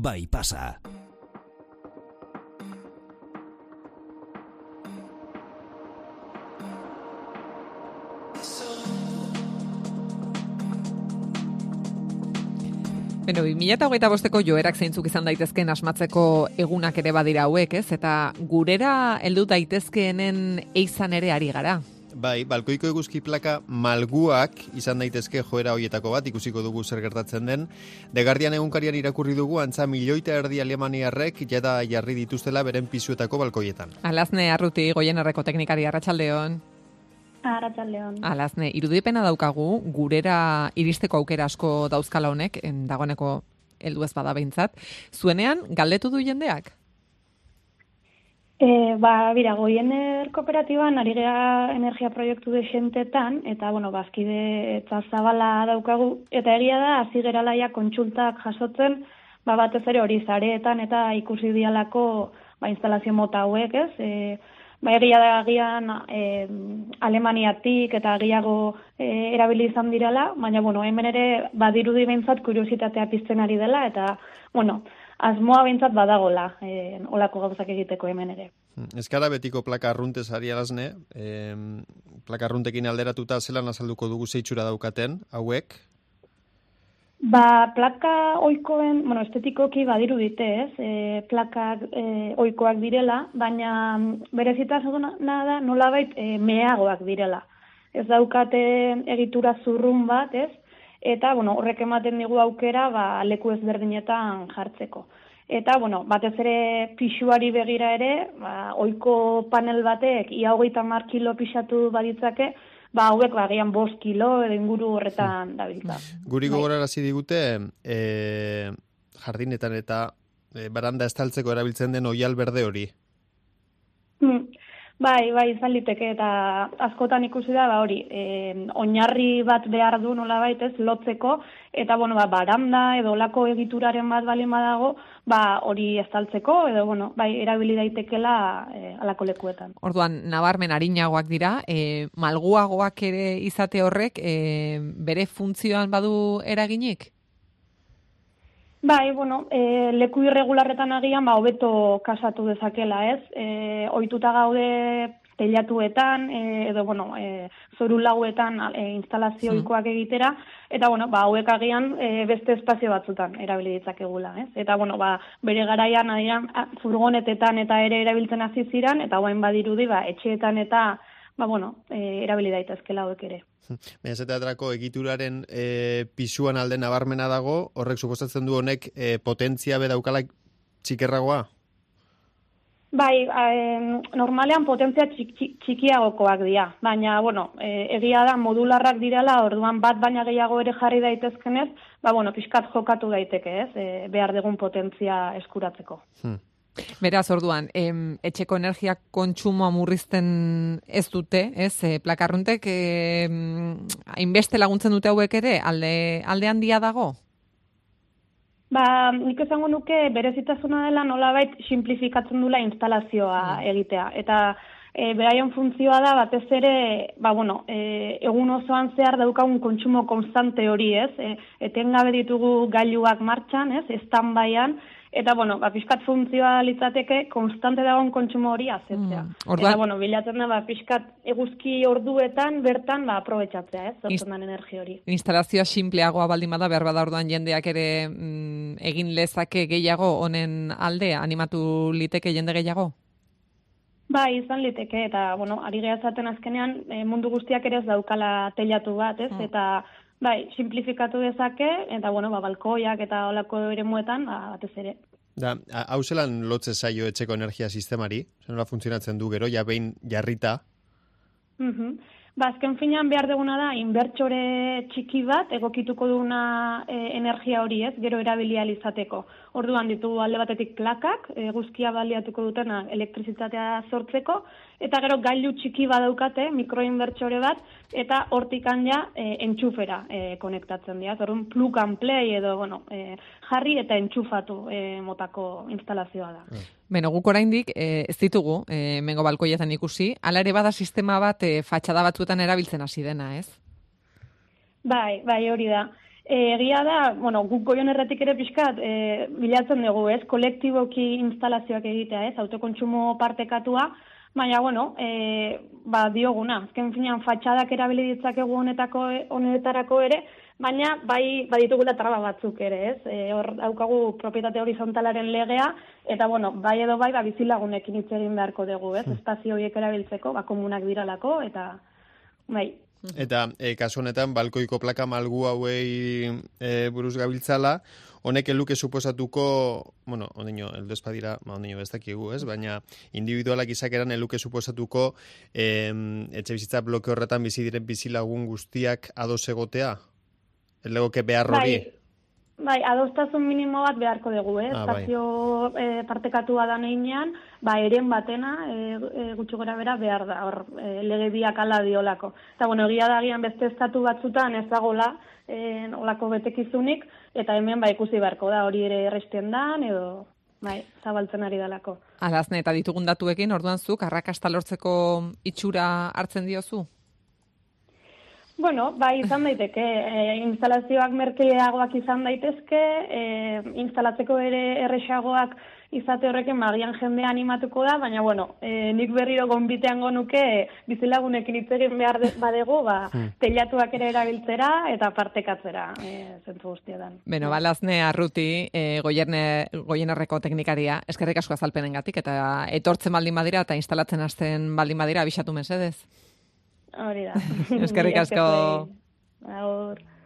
bai pasa. Beno, 2008 bosteko joerak zeintzuk izan daitezkeen asmatzeko egunak ere badira hauek, ez? Eta gurera heldu daitezkeenen eizan ere ari gara. Bai, balkoiko eguzki plaka malguak izan daitezke joera hoietako bat, ikusiko dugu zer gertatzen den. De Guardian egunkarian irakurri dugu, antza milioita erdi alemaniarrek jada jarri dituztela beren pisuetako balkoietan. Alazne, arruti, goien erreko teknikari, arratsaldeon. Arratxaldeon. Alazne, irudipena daukagu, gurera iristeko aukera asko dauzkala honek, en dagoeneko heldu ez bada behintzat. Zuenean, galdetu du jendeak? E, ba, bira, goiener kooperatiban ari geha energia proiektu de xentetan, eta, bueno, bazkide eta zabala daukagu, eta egia da, hasi geralaia kontsultak jasotzen, ba, batez ere hori zareetan eta ikusi dialako ba, instalazio mota hauek, ez? E, ba, egia da agian e, Alemaniatik eta agiago e, erabili izan direla, baina, bueno, hemen ere badirudi behintzat kuriositatea pizten ari dela, eta, bueno, asmoa behintzat badagola e, olako gauzak egiteko hemen ere. Eskara betiko plaka arruntez ari alazne, e, plaka arruntekin alderatuta zelan azalduko dugu zeitsura daukaten, hauek? Ba, plaka oikoen, bueno, estetikoki badiru dite, ez? E, plakak e, oikoak direla, baina berezita da nolabait e, meagoak direla. Ez daukate egitura zurrun bat, ez? Eta, bueno, horrek ematen digu aukera, ba, leku ezberdinetan jartzeko. Eta, bueno, batez ere pixuari begira ere, ba, oiko panel batek, ia hogeita mar kilo pixatu baditzake, ba, hauek bagian bost kilo edo inguru horretan dabiltza. Guri Bai. gogorarazi digute, e, jardinetan eta e, baranda estaltzeko erabiltzen den oial berde hori. Hmm. Bai, bai, izan liteke, eta askotan ikusi da, ba, hori, e, oinarri bat behar du nola baitez, lotzeko, eta, bueno, ba, baranda edo olako egituraren bat bali badago, ba, hori estaltzeko, edo, bueno, bai, erabili daitekela e, alako lekuetan. Orduan, nabarmen harinagoak dira, e, malguagoak ere izate horrek, e, bere funtzioan badu eraginik? Bai, bueno, e, leku irregularretan agian, ba, hobeto kasatu dezakela, ez? E, oituta gaude teilatuetan, e, edo, bueno, e, zoru lauetan e, instalazioikoak egitera, eta, bueno, ba, hauek agian e, beste espazio batzutan erabili ditzakegula, ez? Eta, bueno, ba, bere garaian, agian, a, furgonetetan eta ere erabiltzen hasi ziran, eta guain badirudi, ba, etxeetan eta, ba, bueno, e, erabili daitezkela hauek ere. Baina zeteatrako egituraren e, pisuan alde nabarmena dago, horrek suposatzen du honek e, potentzia be daukala txikerragoa? Bai, eh, normalean potentzia txiki, txikiagokoak dira, baina, bueno, eh, egia da modularrak direla, orduan bat baina gehiago ere jarri daitezkenez, ba, bueno, pixkat jokatu daiteke, ez, eh, behar dugun potentzia eskuratzeko. Hmm. Beraz, orduan, em, etxeko energia kontsumoa murrizten ez dute, ez, e, plakarruntek, em, hainbeste laguntzen dute hauek ere, alde, alde handia dago? Ba, nik esango nuke berezitasuna dela nolabait simplifikatzen dula instalazioa egitea. Eta e, beraien funtzioa da batez ere, ba, bueno, e, egun osoan zehar daukagun kontsumo konstante hori, ez? E, etengabe ditugu gailuak martxan, ez? Standbyan, eta, bueno, ba, pixkat funtzioa litzateke konstante dagoen kontsumo hori azetzea. Mm, orduan- Eta, bueno, bilatzen da, ba, pixkat eguzki orduetan bertan, ba, aprobetxatzea, ez? Inst- Zortzen den energia hori. Instalazioa simpleagoa baldin bada, behar bada orduan jendeak ere mm, egin lezake gehiago honen alde, animatu liteke jende gehiago? Bai, izan liteke, eta, bueno, ari geha zaten azkenean, e, mundu guztiak ere ez daukala teilatu bat, ez? Eta, bai, simplifikatu dezake, eta, bueno, ba, balkoiak eta olako ere muetan, ba, batez ere. Da, hau zelan lotze zaio etxeko energia sistemari? Zer funtzionatzen du gero, ja behin jarrita? Mhm. Ba, azken finean behar duguna da, inbertsore txiki bat, egokituko duna e, energia hori ez, gero erabilia izateko. Orduan ditugu alde batetik plakak, eguzkia baliatuko dutena elektrizitatea sortzeko, eta gero gailu txiki badaukate, mikroinbertsore bat, eta hortikan ja e, entxufera e, konektatzen dira. Orduan plug and play edo, bueno, e, jarri eta entxufatu e, motako instalazioa da. Beno, guk oraindik e, ez ditugu, e, mengo balkoietan ikusi, ala ere bada sistema bat e, fatxada batzuetan erabiltzen hasi dena, ez? Bai, bai, hori da. E, egia da, bueno, guk goion erretik ere pixkat, e, bilatzen dugu, ez, kolektiboki instalazioak egitea, ez, autokontsumo partekatua, baina, bueno, e, ba, dioguna, azken finean fatxadak erabili ditzakegu honetako honetarako ere, baina bai baditugula traba batzuk ere, ez? E, hor daukagu propietate horizontalaren legea eta bueno, bai edo bai ba bizilagunekin hitz egin beharko dugu, ez? Hmm. Espazio horiek erabiltzeko, ba komunak diralako eta bai, Eta e, kasu honetan balkoiko plaka malgu hauei e, buruz gabiltzala, honek eluke suposatuko, bueno, ondino, eldo espadira, ma ondino bestakigu, ez? Baina individualak izakeran eluke suposatuko e, etxe bizitza bloke horretan bizi diren bizilagun guztiak ados egotea? El legoke behar hori? Bai. Bai, adostasun minimo bat beharko dugu, eh? Ah, bai. Eh, partekatua da neinean, ba, eren batena eh, eh, gutxi gora bera behar da, hor, eh, lege biak ala diolako. Eta, bueno, egia da gian beste estatu batzutan ez dagola, eh, olako betekizunik, eta hemen, ba, ikusi beharko da, hori ere erresten da, edo, bai, zabaltzen ari dalako. Alazne, eta ditugun datuekin, orduan zuk, arrakasta lortzeko itxura hartzen diozu? Bueno, bai, izan daiteke, e, instalazioak merkeagoak izan daitezke, e, instalatzeko ere erresagoak izate horrekin magian jendea animatuko da, baina bueno, e, nik berriro gonbitean nuke bizilagunekin hitz egin behar badego, ba, hmm. telatuak ere erabiltzera eta partekatzera e, zentzu guztietan. Beno, balazne arruti, e, goierne, goienerreko teknikaria, eskerrik asko azalpenen gatik, eta etortzen baldin badira eta instalatzen hasten baldin badira, abisatu mesedez. Hori da. Eskerrik asko. Aur.